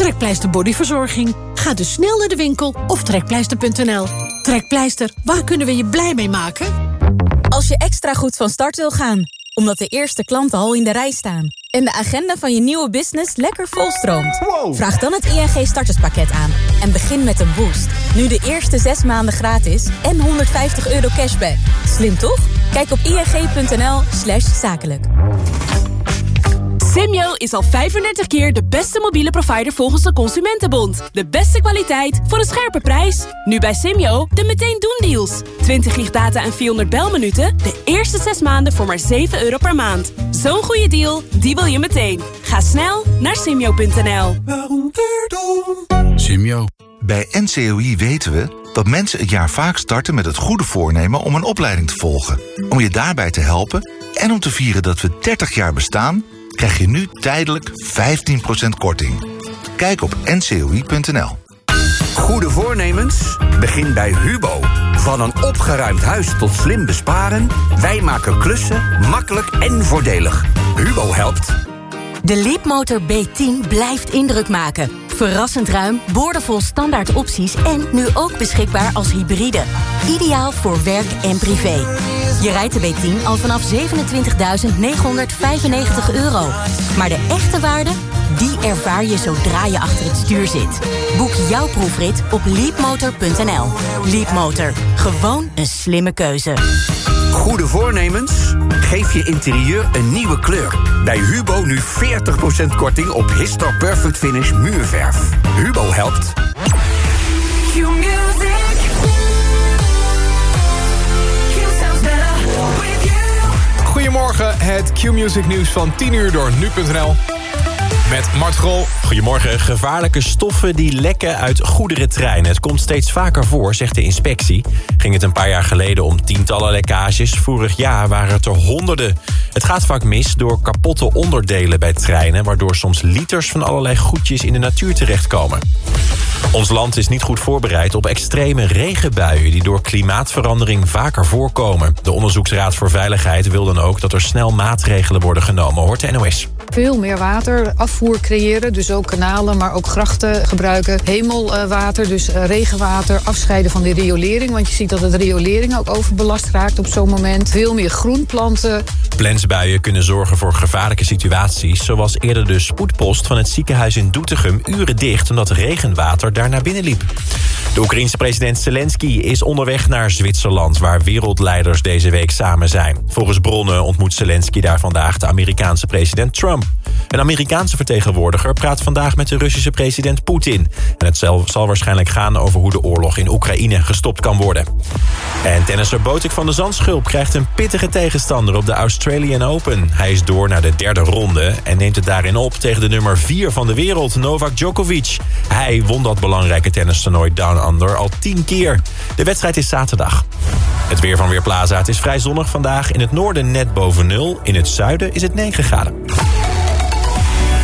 Trekpleister Bodyverzorging. Ga dus snel naar de winkel of trekpleister.nl. Trekpleister, waar kunnen we je blij mee maken? Als je extra goed van start wil gaan, omdat de eerste klanten al in de rij staan... en de agenda van je nieuwe business lekker volstroomt... vraag dan het ING starterspakket aan en begin met een boost. Nu de eerste zes maanden gratis en 150 euro cashback. Slim toch? Kijk op ing.nl slash zakelijk. Simyo is al 35 keer de beste mobiele provider volgens de Consumentenbond. De beste kwaliteit voor een scherpe prijs. Nu bij Simyo de meteen doen deals. 20 gig data en 400 belminuten. De eerste 6 maanden voor maar 7 euro per maand. Zo'n goede deal, die wil je meteen. Ga snel naar simyo.nl. Simyo. Bij NCOI weten we dat mensen het jaar vaak starten met het goede voornemen om een opleiding te volgen. Om je daarbij te helpen en om te vieren dat we 30 jaar bestaan krijg je nu tijdelijk 15% korting. Kijk op ncoi.nl. Goede voornemens? Begin bij Hubo. Van een opgeruimd huis tot slim besparen... wij maken klussen makkelijk en voordelig. Hubo helpt. De Leapmotor B10 blijft indruk maken. Verrassend ruim, boordevol standaard opties... en nu ook beschikbaar als hybride. Ideaal voor werk en privé. Je rijdt de B10 al vanaf 27.995 euro. Maar de echte waarde, die ervaar je zodra je achter het stuur zit. Boek jouw proefrit op leapmotor.nl. Leapmotor, gewoon een slimme keuze. Goede voornemens? Geef je interieur een nieuwe kleur. Bij Hubo nu 40% korting op Histor Perfect Finish muurverf. Hubo helpt. Het Q-Music nieuws van 10 uur door nu.nl. Met Mart Grol. Goedemorgen. Gevaarlijke stoffen die lekken uit goederentreinen. Het komt steeds vaker voor, zegt de inspectie. Ging het een paar jaar geleden om tientallen lekkages. Vorig jaar waren het er honderden. Het gaat vaak mis door kapotte onderdelen bij treinen... waardoor soms liters van allerlei goedjes in de natuur terechtkomen. Ons land is niet goed voorbereid op extreme regenbuien... die door klimaatverandering vaker voorkomen. De Onderzoeksraad voor Veiligheid wil dan ook... dat er snel maatregelen worden genomen, hoort de NOS. Veel meer water, afvoer creëren, dus ook kanalen, maar ook grachten gebruiken. Hemelwater, dus regenwater, afscheiden van de riolering. Want je ziet dat het riolering ook overbelast raakt op zo'n moment. Veel meer groenplanten. Kunnen zorgen voor gevaarlijke situaties... zoals eerder de spoedpost van het ziekenhuis in Doetinchem uren dicht... omdat regenwater daar naar binnen liep. De Oekraïense president Zelensky is onderweg naar Zwitserland... waar wereldleiders deze week samen zijn. Volgens bronnen ontmoet Zelensky daar vandaag de Amerikaanse president Trump. Een Amerikaanse vertegenwoordiger praat vandaag met de Russische president Poetin. En het zal, zal waarschijnlijk gaan over hoe de oorlog in Oekraïne gestopt kan worden. En tennisser Botik van de Zandschulp krijgt een pittige tegenstander op de Australian Open. Hij is door naar de derde ronde en neemt het daarin op tegen de nummer 4 van de wereld, Novak Djokovic. Hij won dat belangrijke tennistoernooi Down Under al tien keer. De wedstrijd is zaterdag. Het weer van Weerplaza. Het is vrij zonnig vandaag. In het noorden net boven nul. In het zuiden is het 9 graden.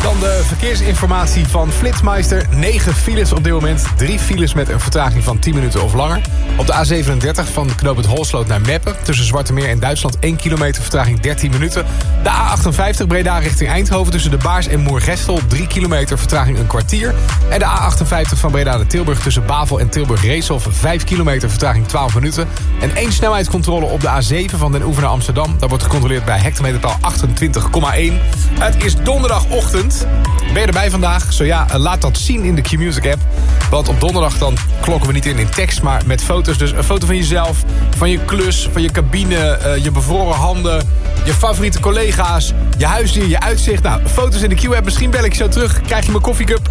Dan de verkeersinformatie van Flitsmeister. 9 files op dit moment. 3 files met een vertraging van 10 minuten of langer. Op de A37 van knoop het Holsloot naar Meppen. Tussen Zwarte Meer en Duitsland 1 kilometer vertraging 13 minuten. De A58 Breda richting Eindhoven tussen de Baars en Moergestel. 3 kilometer vertraging een kwartier. En de A58 van Breda naar Tilburg tussen Bavel en Tilburg-Reeshof. 5 kilometer vertraging 12 minuten. En één snelheidscontrole op de A7 van Den Oever naar Amsterdam. Daar wordt gecontroleerd bij hectometerpaal 28,1. Het is donderdagochtend. Ben je erbij vandaag? Zo ja, laat dat zien in de Q-Music app. Want op donderdag dan klokken we niet in in tekst, maar met foto's. Dus een foto van jezelf, van je klus, van je cabine, uh, je bevroren handen... je favoriete collega's, je huisdier, je uitzicht. Nou, foto's in de Q-app. Misschien bel ik je zo terug. Krijg je mijn koffiecup.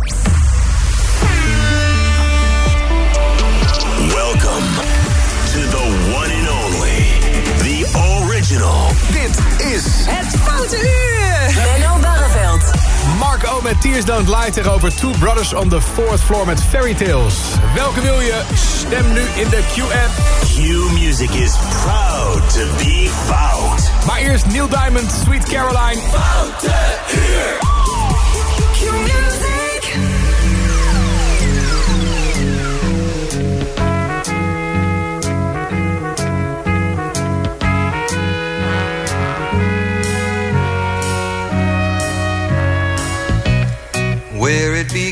Welcome to the one and only, the original. Dit is... Het Foute Uur! Mark O met Tears Don't Lie tegenover Two Brothers on the Fourth Floor met Fairy Tales. Welke wil je? Stem nu in de Q-app. Q-Music is proud to be fout. Maar eerst Neil Diamond, Sweet Caroline. Foute. Q-Music! Where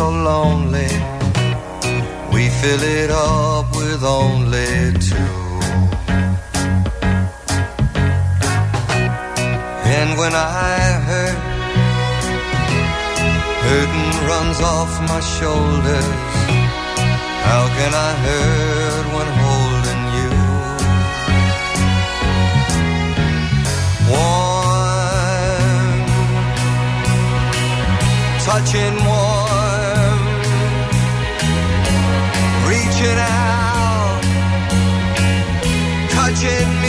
so lonely. We fill it up with only two. And when I hurt, hurting runs off my shoulders. How can I hurt when holding you? Warm, touching warm, Touching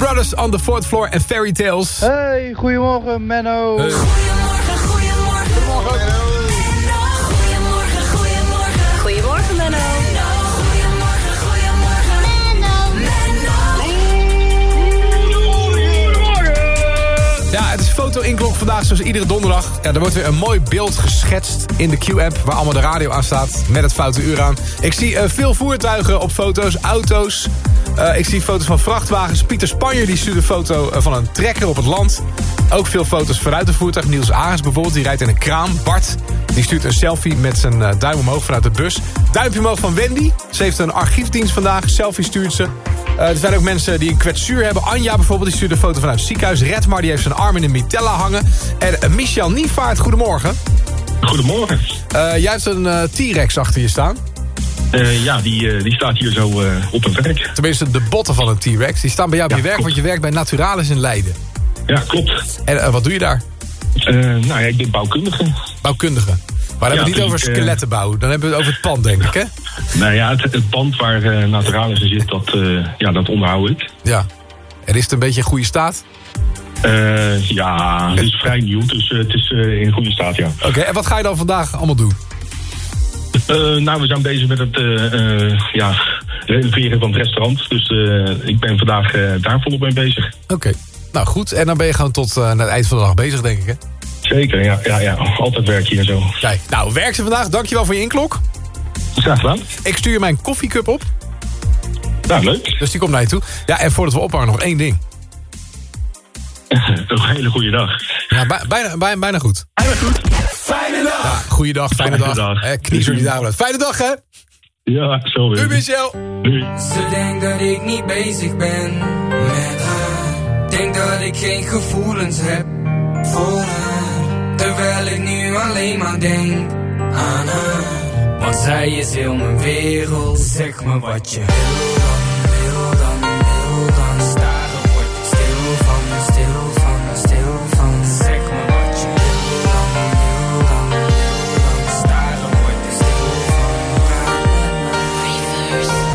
Brothers on the Fourth Floor en Fairy Tales. Hey, goedemorgen Menno. Hey. Goedemorgen, goedemorgen. Goedemorgen. Goedemorgen, goedemorgen. Goedemorgen, Menno. Goedemorgen, goedemorgen. Ja, het is foto-inklok vandaag zoals iedere donderdag. Ja, er wordt weer een mooi beeld geschetst in de Q-app... waar allemaal de radio aan staat met het foute uur aan. Ik zie eh, veel voertuigen op foto's, auto's. Eh, ik zie foto's van vrachtwagens. Pieter Spanjer die stuurt een foto eh, van een trekker op het land. Ook veel foto's vanuit het voertuig. Niels Ares bijvoorbeeld, die rijdt in een kraan. Bart, die stuurt een selfie met zijn eh, duim omhoog vanuit de bus. Duimpje omhoog van Wendy. Ze heeft een archiefdienst vandaag. Selfie stuurt ze. Er zijn ook mensen die een kwetsuur hebben. Anja bijvoorbeeld, die stuurt een foto vanuit het ziekenhuis. Redmar, die heeft zijn arm in een mitella hangen. En Michel Nievaart, goedemorgen. Goedemorgen. Jij hebt een T-Rex achter je staan. Eh, ja, die, eh, die staat hier zo eh, op een werk. Tenminste, de botten van een T-Rex. Die staan bij jou op Ja, je werk, klopt. want je werkt bij Naturalis in Leiden. Ja, klopt. En wat doe je daar? Nou ja, ik ben bouwkundige. Bouwkundige. Maar dan hebben we het niet over skelettenbouw. Dan hebben we het over het pand, denk ik, hè? Nou ja, het, het pand waar Naturalis in zit, dat, ja, dat onderhoud ik. Ja. En is het een beetje in goede staat? Ja, het is vrij nieuw, dus het is in goede staat, ja. Oké, en wat ga je dan vandaag allemaal doen? Eh, nou, we zijn bezig met het eh, eh, ja, renoveren van het restaurant. Dus ik ben vandaag daar volop mee bezig. Oké. Nou, goed. En dan ben je gewoon tot naar het eind van de dag bezig, denk ik, hè? Zeker, ja, ja, ja. Altijd werk hier en zo. Kijk, nou, werk ze vandaag. Dankjewel voor je inklok. Graag gedaan. Ik stuur je mijn koffiecup op. Nou, leuk. Dus die komt naar je toe. Ja, en voordat we ophangen, nog één ding. een hele goede dag. Ja, bij- bijna, bijna, bijna goed. Bijna goed. Goeiedag, fijne Fijne dag. dag. Eh, knie zo niet daar. Fijne dag, hè? Ja, zo weer. Doei, Michel. Doei. Ze denkt dat ik niet bezig ben met haar. Denk dat ik geen gevoelens heb voor haar. Terwijl ik nu alleen maar denk aan haar. Want zij is heel mijn wereld. Zeg me wat je wil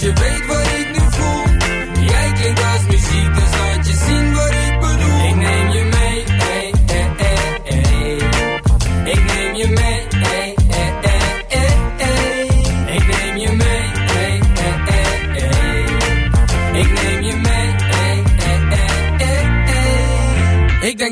je weet wat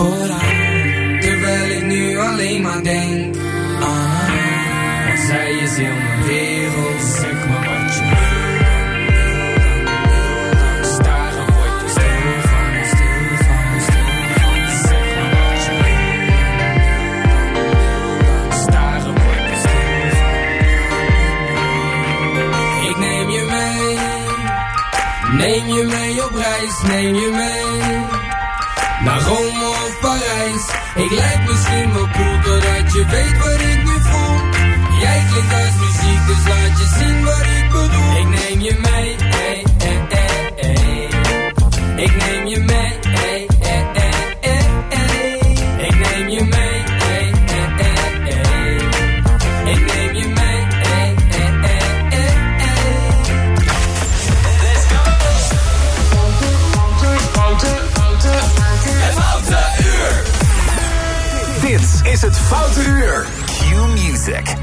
voor. Terwijl ik nu alleen maar denk aan zij is heel mijn wereld. Zeg me wat je wil. Staren word ik stil van, stil van, stil van. Zeg me wat je wil wil dan. Staren word ik stil. Ik neem je mee. Neem je mee op reis, neem je mee Naar Rome of Parijs. Ik lijk misschien wel cool doordat je weet wat ik nu voel. Jij klinkt als is het Foute Uur. Q Music.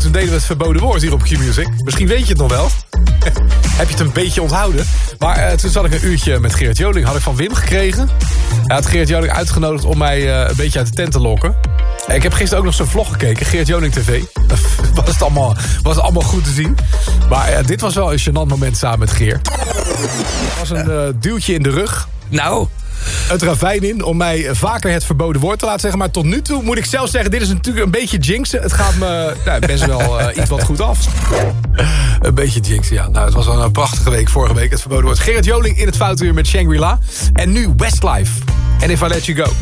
Toen deden we het verboden woord hier op Q-Music. Misschien weet je het nog wel. Heb je het een beetje onthouden. Maar eh, toen zat ik een uurtje met Gerrit Joling. Had ik van Wim gekregen. Hij had Gerrit Joling uitgenodigd om mij eh, een beetje uit de tent te lokken. Ik heb gisteren ook nog zo'n vlog gekeken. Gerrit Joling TV. was, het allemaal, was het allemaal goed te zien. Maar eh, dit was wel een gênant moment samen met Geert. Het was een duwtje in de rug. Nou... Het ravijn in om mij vaker het verboden woord te laten zeggen. Maar tot nu toe moet ik zelf zeggen, dit is natuurlijk een beetje jinxen. Het gaat me nou, best wel eh, iets wat goed af. een beetje jinxen, ja. Nou, het was wel een prachtige week vorige week, het verboden woord. Gerrit Joling in het foutuur met Shangri-La. En nu Westlife. En If I Let You Go.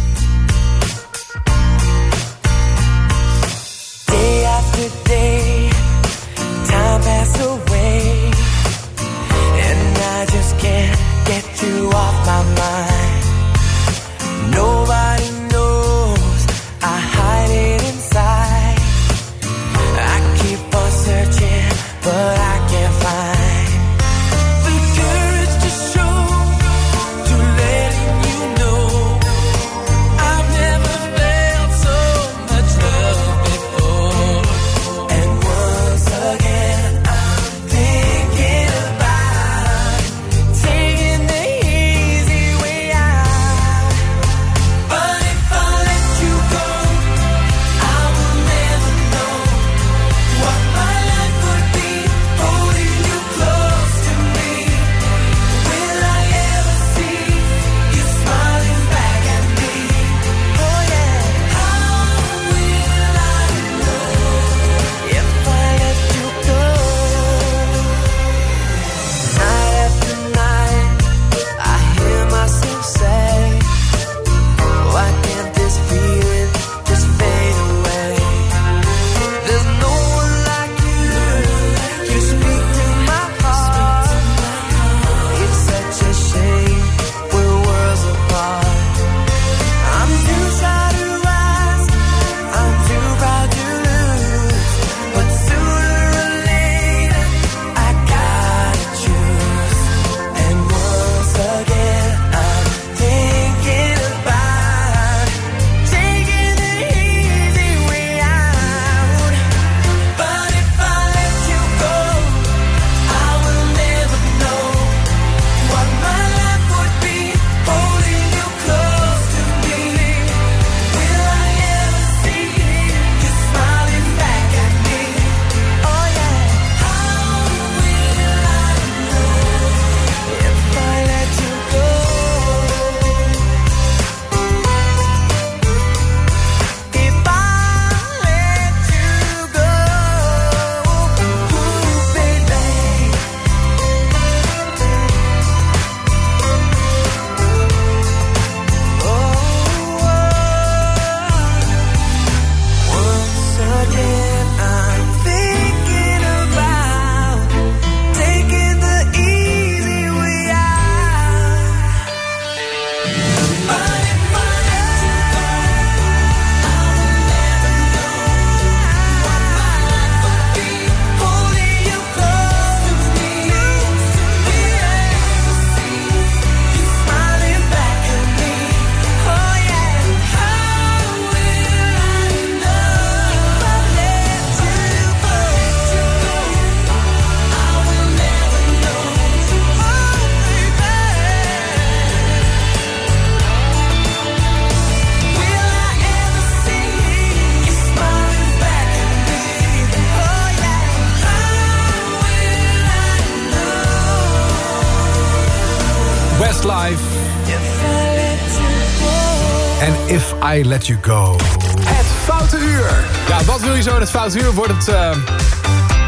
Let You Go. Het Foute Uur. Ja, wat wil je zo in het Foute Uur? Wordt het eh,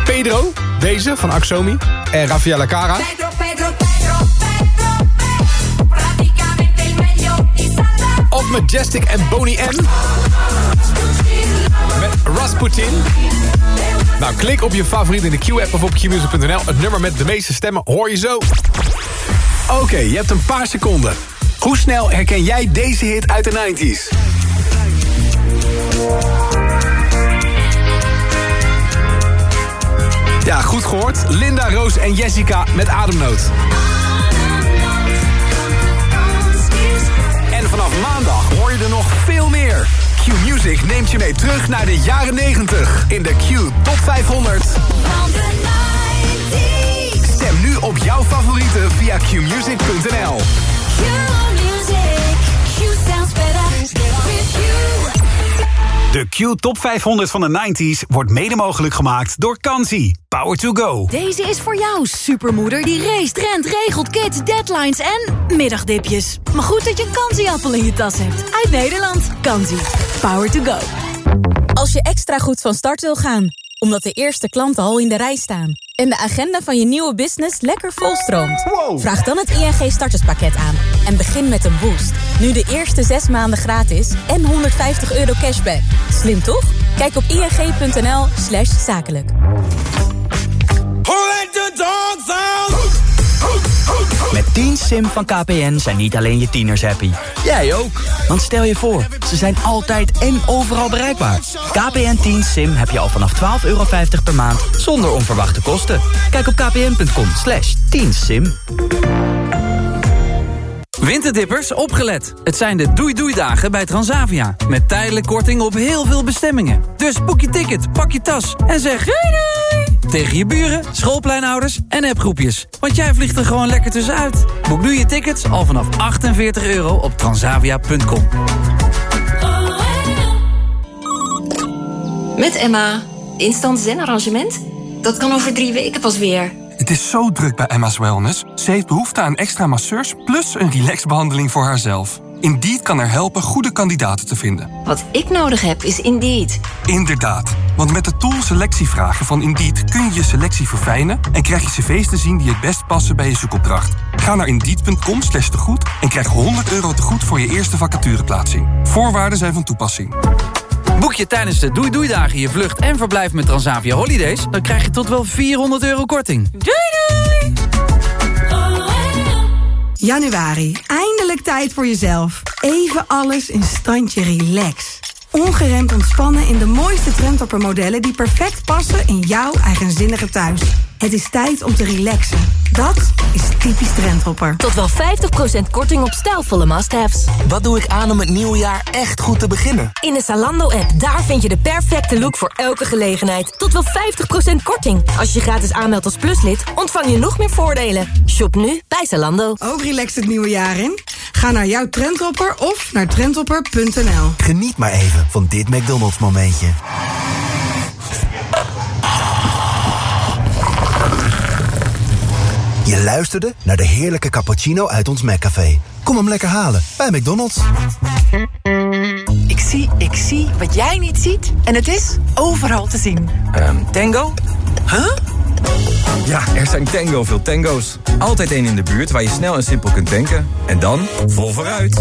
Pedro, deze van Axomi. En Rafaela Cara. Of Majestic en Boney M. Met Rasputin. Nou, klik op je favoriet in de Q-app of op qmusic.nl. Het nummer met de meeste stemmen hoor je zo. Oké, je hebt een paar seconden. Hoe snel herken jij deze hit uit de 90s? Ja, goed gehoord. Linda, Roos en Jessica met Ademnood. En vanaf maandag hoor je er nog veel meer. Q-Music neemt je mee terug naar de jaren 90 in de Q Top 500. Stem nu op jouw favorieten via qmusic.nl. De Q Top 500 van de 90s wordt mede mogelijk gemaakt door Kansi. Power to go. Deze is voor jou, supermoeder die race, rent, regelt, kids, deadlines en middagdipjes. Maar goed dat je een kansieappel in je tas hebt. Uit Nederland. Kansie. Power to go. Als je extra goed van start wil gaan, omdat de eerste klanten al in de rij staan... en de agenda van je nieuwe business lekker volstroomt... vraag dan het ING starterspakket aan en begin met een boost. Nu de eerste zes maanden gratis en 150 euro cashback. Slim toch? Kijk op ing.nl slash zakelijk. Met 10 Sim van KPN zijn niet alleen je tieners happy. Jij ook. Want stel je voor, ze zijn altijd en overal bereikbaar. KPN 10 Sim heb je al vanaf 12,50 euro per maand zonder onverwachte kosten. Kijk op kpn.com slash 10 sim Winterdippers, opgelet. Het zijn de doei-doei-dagen bij Transavia. Met tijdelijk korting op heel veel bestemmingen. Dus boek je ticket, pak je tas en zeg doei! Tegen je buren, schoolpleinouders en appgroepjes. Want jij vliegt er gewoon lekker tussenuit. Boek nu je tickets al vanaf 48 euro op transavia.com. Met Emma. Instant zen-arrangement? Dat kan over drie weken pas weer. Het is zo druk bij Emma's Wellness. Ze heeft behoefte aan extra masseurs plus een relaxbehandeling voor haarzelf. Indeed kan er helpen goede kandidaten te vinden. Wat ik nodig heb is Indeed. Inderdaad, want met de tool selectievragen van Indeed kun je je selectie verfijnen en krijg je cv's te zien die het best passen bij je zoekopdracht. Ga naar indeed.com slash tegoed en krijg 100 euro tegoed voor je eerste vacatureplaatsing. Voorwaarden zijn van toepassing. Boek je tijdens de Doei Doei Dagen je vlucht en verblijf met Transavia Holidays... dan krijg je tot wel 400 euro korting. Doei doei! Januari, eindelijk tijd voor jezelf. Even alles in standje relax. Ongeremd ontspannen in de mooiste trendtoppermodellen... die perfect passen in jouw eigenzinnige thuis. Het is tijd om te relaxen. Dat is typisch trendhopper. Tot wel 50% korting op stijlvolle must-haves. Wat doe ik aan om het nieuwe jaar echt goed te beginnen? In de Zalando-app, daar vind je de perfecte look voor elke gelegenheid. Tot wel 50% korting. Als je gratis aanmeldt als pluslid, ontvang je nog meer voordelen. Shop nu bij Zalando. Ook relax het nieuwe jaar in? Ga naar jouw trendhopper of naar trendhopper.nl. Geniet maar even van dit McDonald's momentje. Je luisterde naar de heerlijke cappuccino uit ons McCafé. Kom hem lekker halen bij McDonald's. Ik zie, ik zie wat jij niet ziet. En het is overal te zien. tango? Huh? Ja, er zijn tango veel tango's. Altijd één in de buurt waar je snel en simpel kunt tanken. En dan vol vooruit.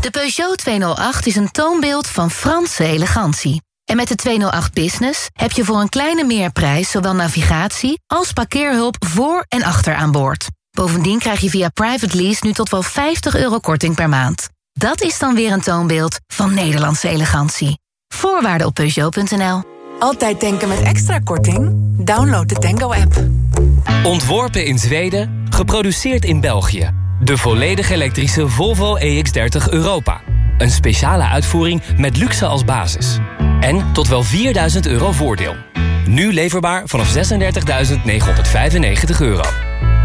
De Peugeot 208 is een toonbeeld van Franse elegantie. En met de 208 Business heb je voor een kleine meerprijs... zowel navigatie als parkeerhulp voor en achter aan boord. Bovendien krijg je via private lease nu tot wel 50 euro korting per maand. Dat is dan weer een toonbeeld van Nederlandse elegantie. Voorwaarden op Peugeot.nl. Altijd denken met extra korting? Download de Tango-app. Ontworpen in Zweden, geproduceerd in België. De volledig elektrische Volvo EX30 Europa. Een speciale uitvoering met luxe als basis. En tot wel 4000 euro voordeel. Nu leverbaar vanaf 36.995 euro.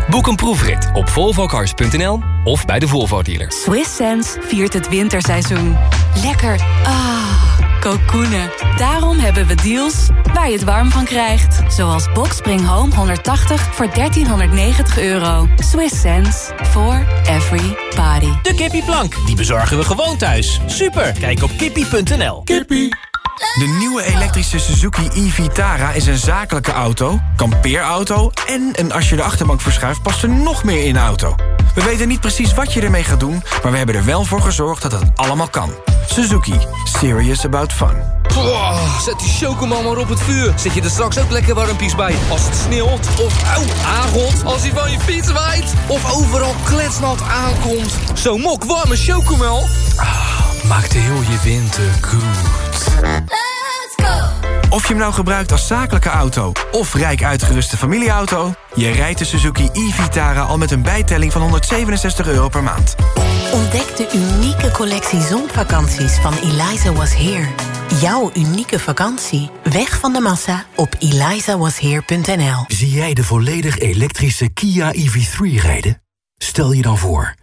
Boek een proefrit op volvocars.nl of bij de Volvo dealer. Swiss Sense viert het winterseizoen. Lekker. Ah, kokoenen. Daarom hebben we deals waar je het warm van krijgt. Zoals Boxspring Home 180 voor 1390 euro. Swiss sense for every party. De kippieplank, die bezorgen we gewoon thuis. Super, kijk op kippie.nl. Kippie. De nieuwe elektrische Suzuki e-Vitara is een zakelijke auto, kampeerauto... en een als je de achterbank verschuift past er nog meer in de auto. We weten niet precies wat je ermee gaat doen... maar we hebben er wel voor gezorgd dat het allemaal kan. Suzuki. Serious about fun. Oh, zet die chocomel maar op het vuur. Zet je er straks ook lekker warmpies bij. Als het sneeuwt of aangot. Als hij van je fiets waait. Of overal kletsnat aankomt. Zo'n mok warme chocomel. Ah, maakt heel je winter goed. Of je hem nou gebruikt als zakelijke auto of rijk uitgeruste familieauto... je rijdt de Suzuki e-Vitara al met een bijtelling van 167 euro per maand. Ontdek de unieke collectie zonvakanties van Eliza Was Here. Jouw unieke vakantie. Weg van de massa op elizawasheer.nl Zie jij de volledig elektrische Kia EV3 rijden? Stel je dan voor...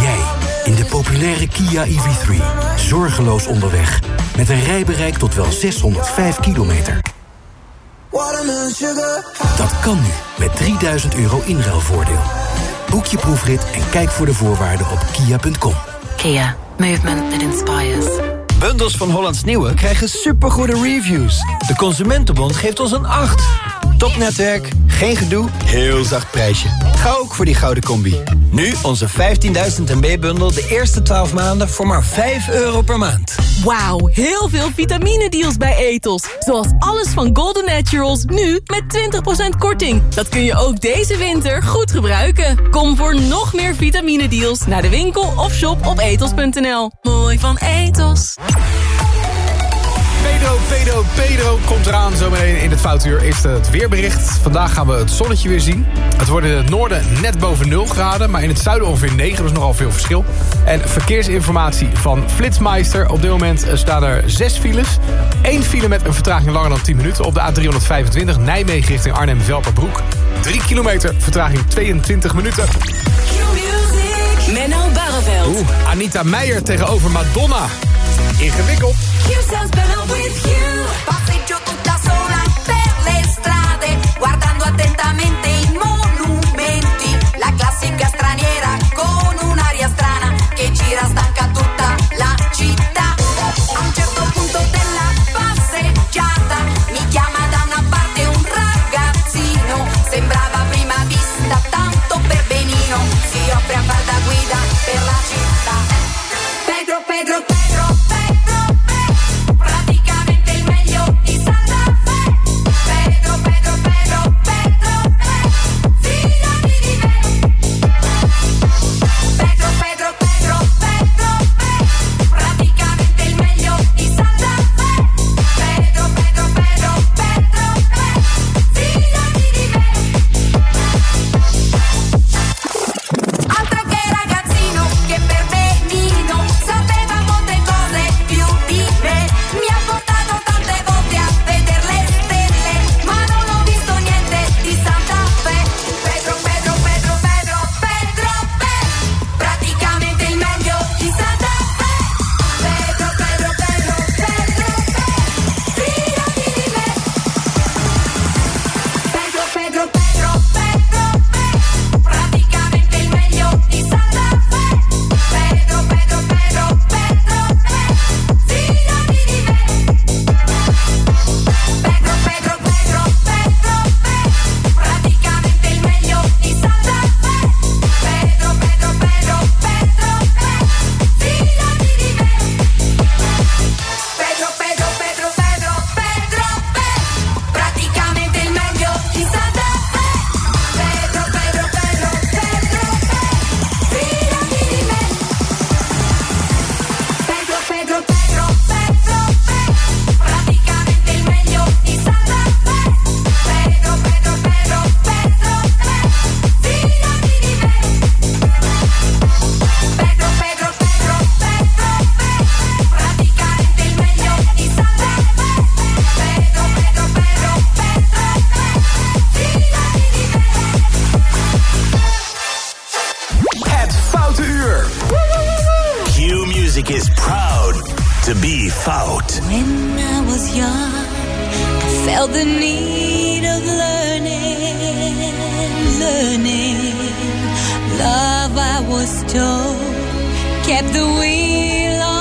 Jij in de populaire Kia EV3. Zorgeloos onderweg. Met een rijbereik tot wel 605 kilometer. Dat kan nu met 3000 euro inruilvoordeel. Boek je proefrit en kijk voor de voorwaarden op kia.com. Kia. Movement that inspires. Bundels van Hollands Nieuwe krijgen supergoede reviews. De Consumentenbond geeft ons een 8. Topnetwerk, geen gedoe, heel zacht prijsje. Ga ook voor die gouden combi. Nu onze 15.000 MB-bundel de eerste 12 maanden voor maar 5 euro per maand. Wauw, heel veel vitamine-deals bij Ethos. Zoals alles van Golden Naturals, nu met 20% korting. Dat kun je ook deze winter goed gebruiken. Kom voor nog meer vitamine-deals naar de winkel of shop op ethos.nl. Mooi van Ethos. Pedro, Pedro, Pedro komt eraan zometeen in het foutuur. Eerst het weerbericht. Vandaag gaan we het zonnetje weer zien. Het wordt in het noorden net boven 0 graden, maar in het zuiden ongeveer 9. Dus nogal veel verschil. En verkeersinformatie van Flitsmeister. Op dit moment staan er 6 files. Eén file met een vertraging langer dan 10 minuten. Op de A325 Nijmegen richting Arnhem-Velperbroek. 3 kilometer, vertraging 22 minuten. Menno Barreveld. Oeh, Anita Meijer tegenover Madonna. Ingewikkeld. Passeggio tutta sola per le strade, guardando attentamente i monumenti. Fout. When I was young, I felt the need of learning, learning. Love, I was told, kept the wheel on.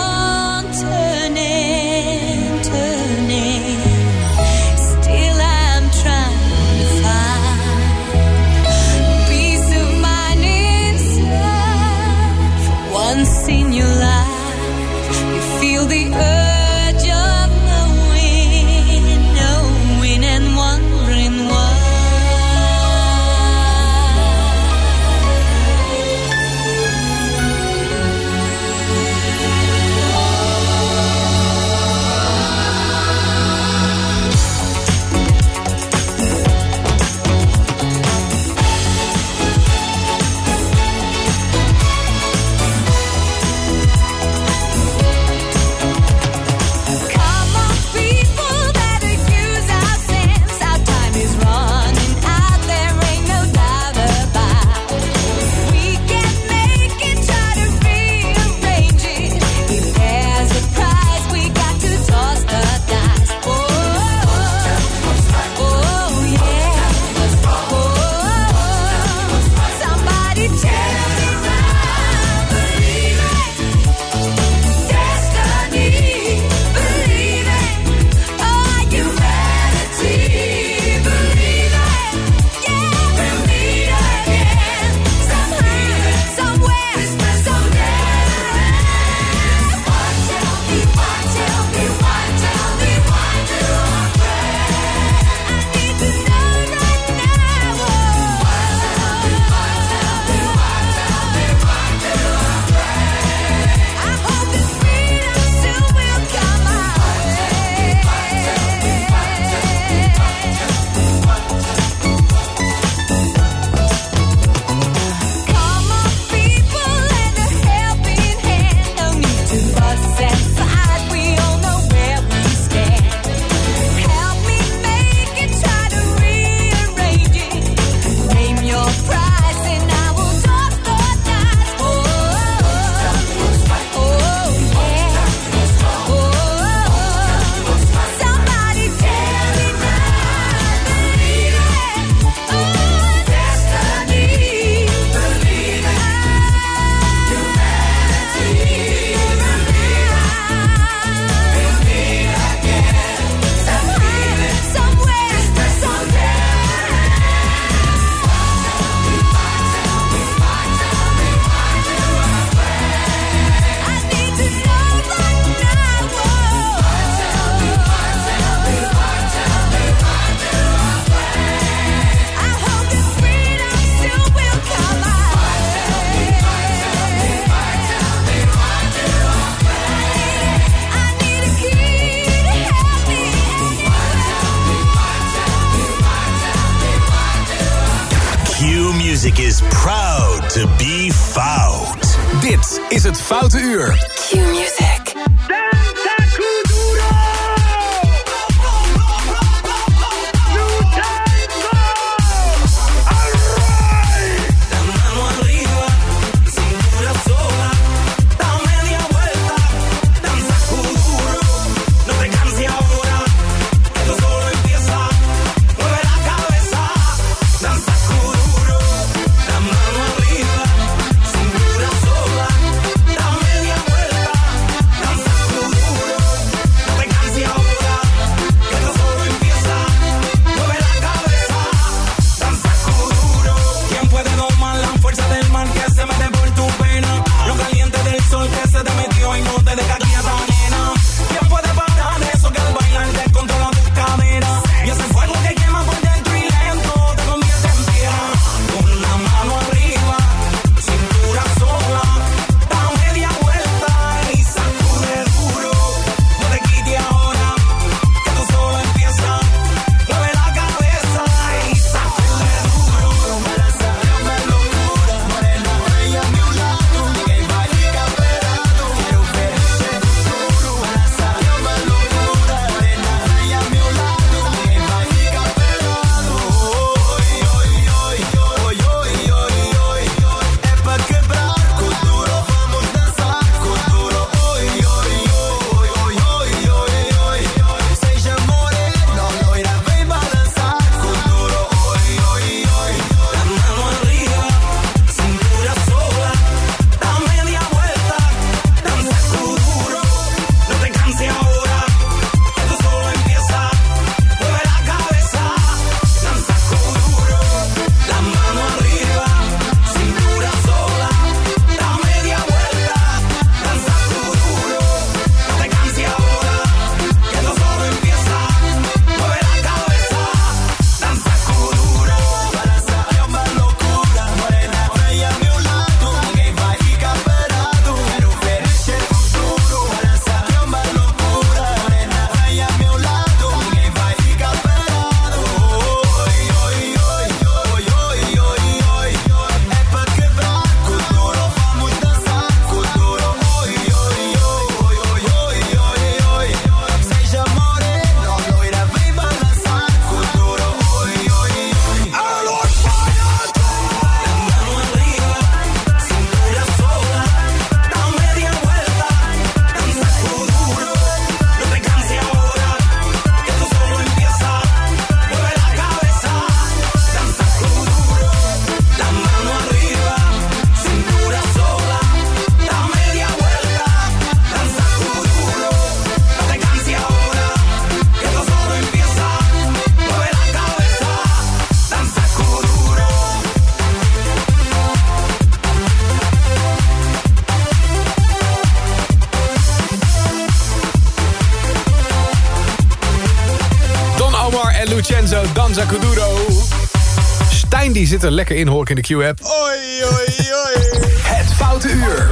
Er lekker in, hoor ik in de Q-app. Oi, oi, oi. Het Foute Uur.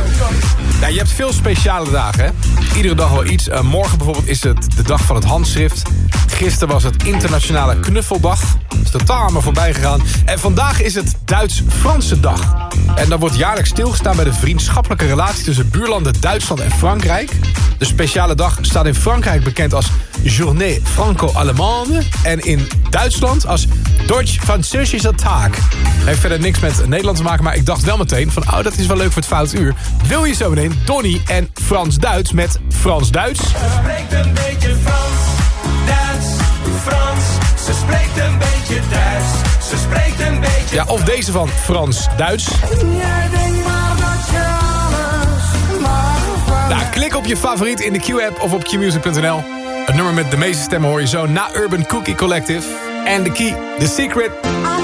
Ja, je hebt veel speciale dagen, hè? Iedere dag wel iets. Uh, morgen bijvoorbeeld is het de dag van het handschrift. Gisteren was het internationale knuffeldag. Dat is totaal aan me voorbij gegaan. En vandaag is het Duits-Franse dag. En dan wordt jaarlijks stilgestaan bij de vriendschappelijke relatie... tussen buurlanden Duitsland en Frankrijk. De speciale dag staat in Frankrijk bekend als Journée Franco-Allemande... en in Duitsland als Deutsch-Französische Tag. Heeft verder niks met Nederland te maken, maar ik dacht wel meteen... van, oh, dat is wel leuk voor het fout uur. Wil je zo meteen Donny en Frans-Duits met Frans-Duits? Ze spreekt een beetje Frans, Duits, Frans. Ze spreekt een beetje Duits. Ze spreekt een beetje... Ja, of deze van Frans-Duits. Jij denkt maar dat je alles maar Nou, klik op je favoriet in de Q-app of op qmusic.nl. Het nummer met de meeste stemmen hoor je zo na Urban Cookie Collective. En The Key, The Secret.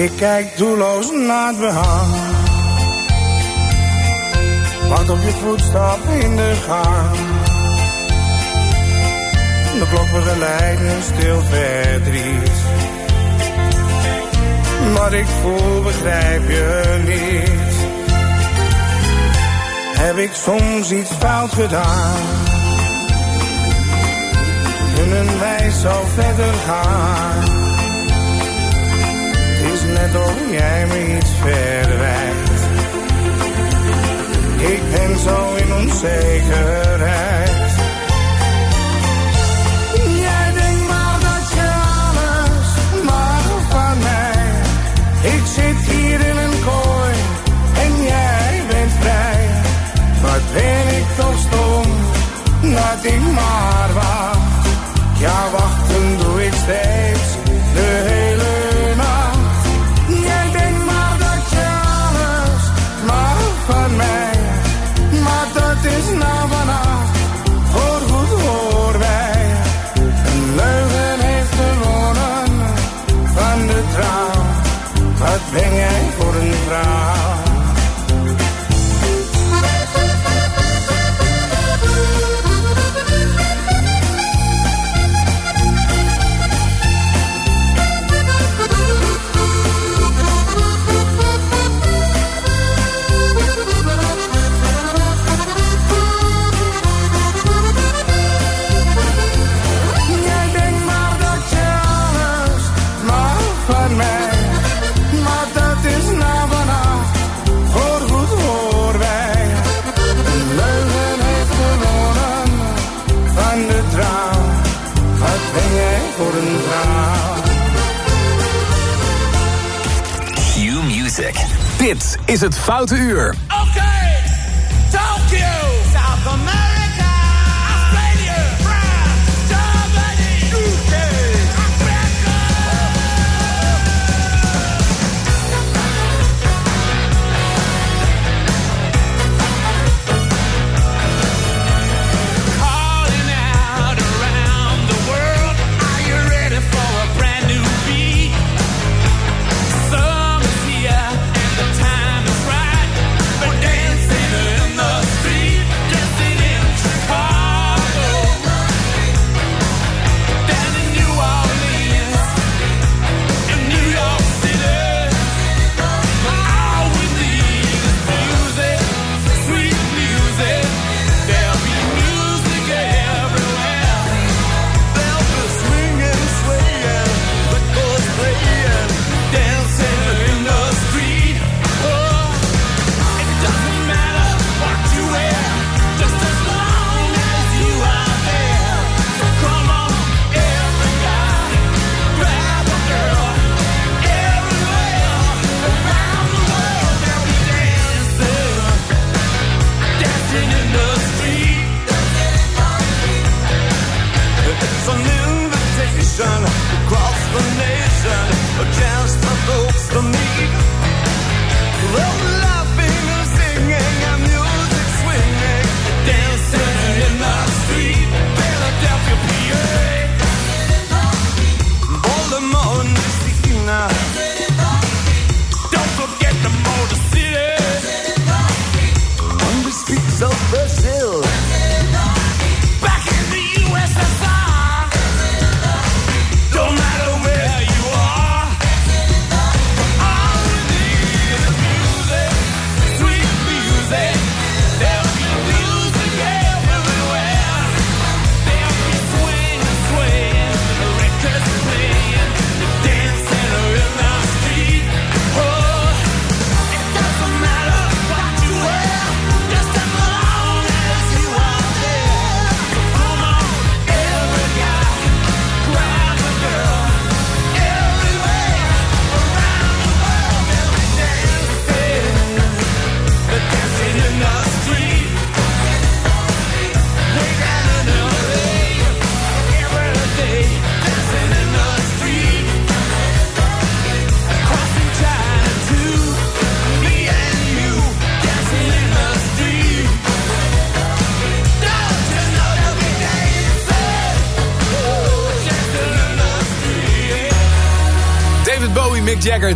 Ik kijk doelloos naar het behang. Wacht op je voetstap in de gang. De klok begeleidt een stil verdriet. Wat ik voel begrijp je niet. Heb ik soms iets fout gedaan? Kunnen wij zo verder gaan? Net of jij me iets verwijt. Ik ben zo in onzekerheid. Jij denkt maar dat je alles mag van mij. Ik zit hier in een kooi en jij bent vrij. Wat ben ik toch stom dat ik maar wacht. Ja, wachten doe ik steeds de hele ben jij voor een vrouw? Is het Foute Uur.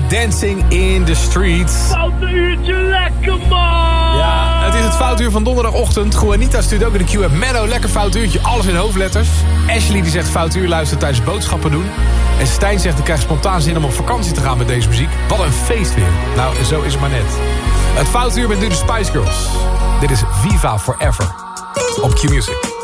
Dancing in the Streets. Foute uurtje lekker, man! Ja, het is het foutuur van donderdagochtend. Juanita stuurt ook in de Q-app. Menno, lekker foutuurtje, alles in hoofdletters. Ashley die zegt foutuur luistert tijdens boodschappen doen. En Stijn zegt, ik krijg spontaan zin om op vakantie te gaan met deze muziek. Wat een feest weer. Nou, zo is het maar net. Het foutuur bent nu de Spice Girls. Dit is Viva Forever. Op Q-Music.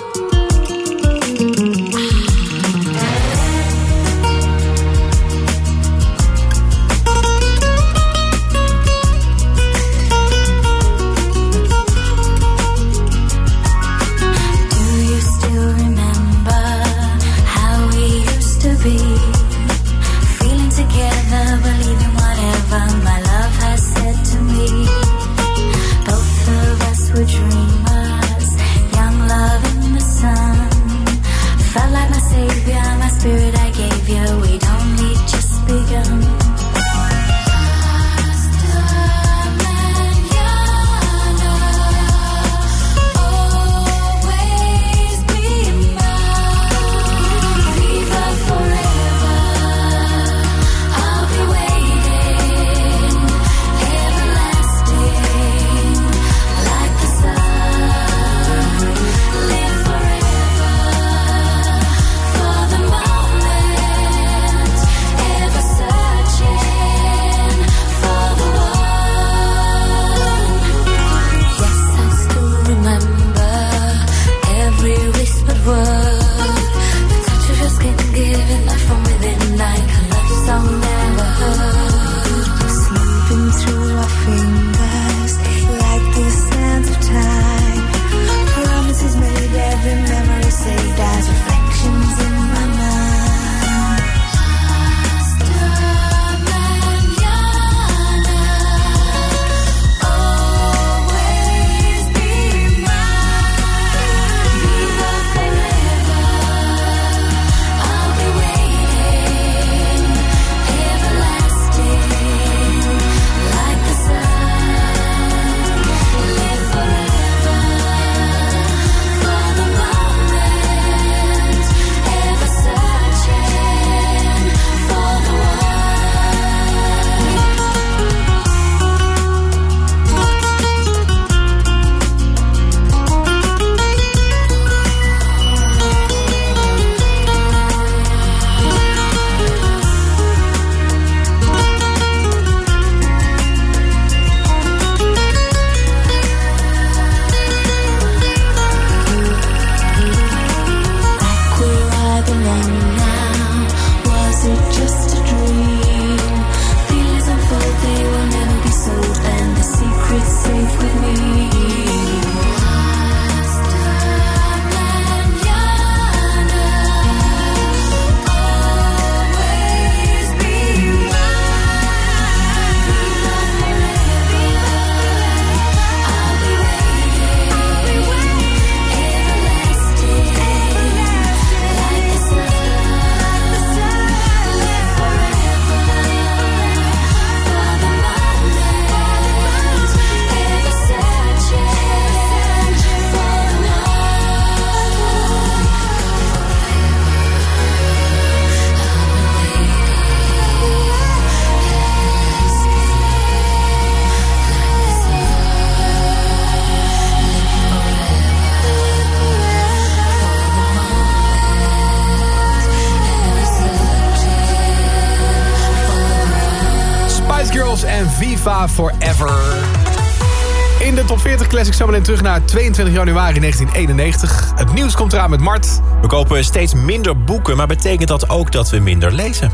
Zometeen terug naar 22 januari 1991. Het nieuws komt eraan met Mart. We kopen steeds minder boeken, maar betekent dat ook dat we minder lezen?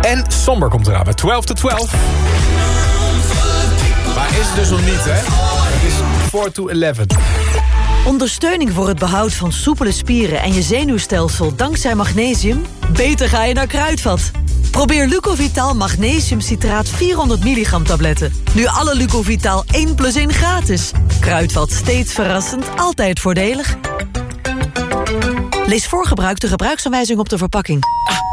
En Somber komt eraan met 12 to 12. Maar is het dus nog niet, hè? Het is 4 to 11. Ondersteuning voor het behoud van soepele spieren en je zenuwstelsel dankzij magnesium? Beter ga je naar Kruidvat. Probeer Lucovital Magnesiumcitraat 400 milligram tabletten. Nu alle Lucovital 1 plus 1 gratis. Kruidvat steeds verrassend, altijd voordelig. Lees voor gebruik de gebruiksaanwijzing op de verpakking.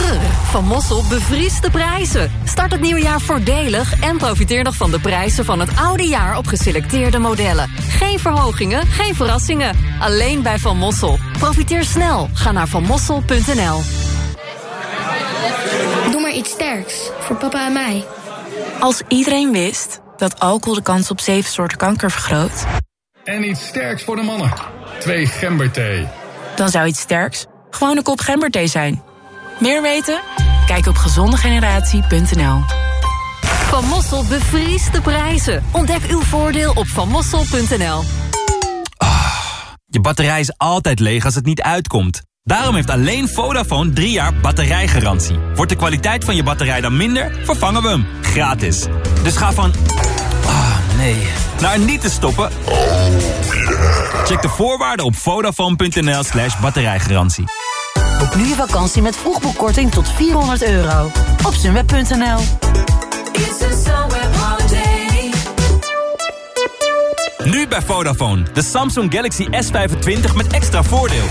Brrr, van Mossel bevriest de prijzen. Start het nieuwe jaar voordelig en profiteer nog van de prijzen van het oude jaar op geselecteerde modellen. Geen verhogingen, geen verrassingen. Alleen bij Van Mossel. Profiteer snel. Ga naar vanmossel.nl. Doe maar iets sterks. Voor papa en mij. Als iedereen wist dat alcohol de kans op zeven soorten kanker vergroot... En iets sterks voor de mannen. Twee gemberthee. dan zou iets sterks gewoon een kop gemberthee zijn. Meer weten? Kijk op gezondegeneratie.nl. Van Mossel bevriest de prijzen. Ontdek uw voordeel op vanmossel.nl. Je batterij is altijd leeg als het niet uitkomt. Daarom heeft alleen Vodafone drie jaar batterijgarantie. Wordt de kwaliteit van je batterij dan minder, vervangen we hem. Gratis. Dus ga van... Ah, nee. Naar niet te stoppen. Check de voorwaarden op vodafone.nl slash batterijgarantie. Boek nu je vakantie met vroegboekkorting tot 400 euro. Op sunweb.nl. Nu bij Vodafone. De Samsung Galaxy S25 met extra voordeel.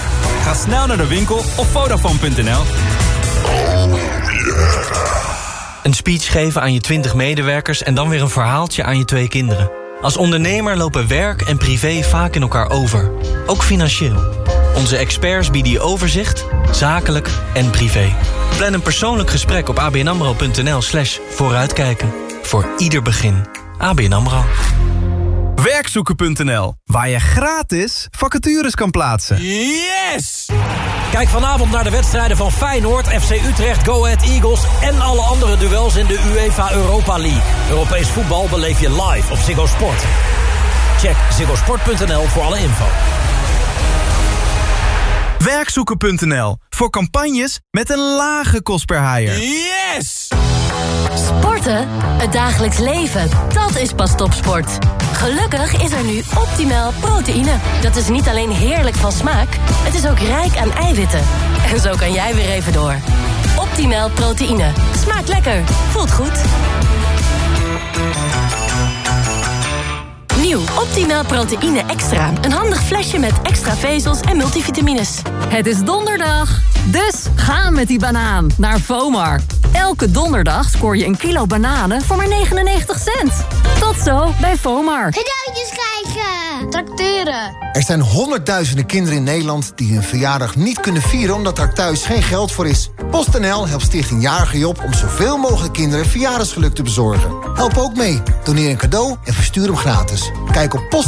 Ga snel naar de winkel op vodafone.nl. Een speech geven aan je 20 medewerkers en dan weer een verhaaltje aan je twee kinderen. Als ondernemer lopen werk en privé vaak in elkaar over. Ook financieel. Onze experts bieden je overzicht, zakelijk en privé. Plan een persoonlijk gesprek op abnamro.nl slash vooruitkijken. Voor ieder begin. ABN AMRO. Werkzoeken.nl, waar je gratis vacatures kan plaatsen. Yes! Kijk vanavond naar de wedstrijden van Feyenoord, FC Utrecht, Go Ahead Eagles... en alle andere duels in de UEFA Europa League. Europees voetbal beleef je live op Ziggo Sport. Check ziggosport.nl voor alle info. Werkzoeken.nl, voor campagnes met een lage kost per haaier. Yes! Sporten? Het dagelijks leven, dat is pas topsport. Gelukkig is er nu optimaal proteïne. Dat is niet alleen heerlijk van smaak, het is ook rijk aan eiwitten. En zo kan jij weer even door. Optimaal proteïne. Smaakt lekker, voelt goed. Nieuw Optimaal Proteïne Extra. Een handig flesje met extra vezels en multivitamines. Het is donderdag, dus ga met die banaan naar Vomar. Elke donderdag scoor je een kilo bananen voor maar 99 cent. Tot zo bij Vomar. Cadeautjes krijgen. Tracteren. Er zijn honderdduizenden kinderen in Nederland die hun verjaardag niet kunnen vieren omdat er thuis geen geld voor is. PostNL helpt Stichting Jarige Job om zoveel mogelijk kinderen verjaardagsgeluk te bezorgen. Help ook mee. Doneer een cadeau en verstuur hem gratis. Kijk op post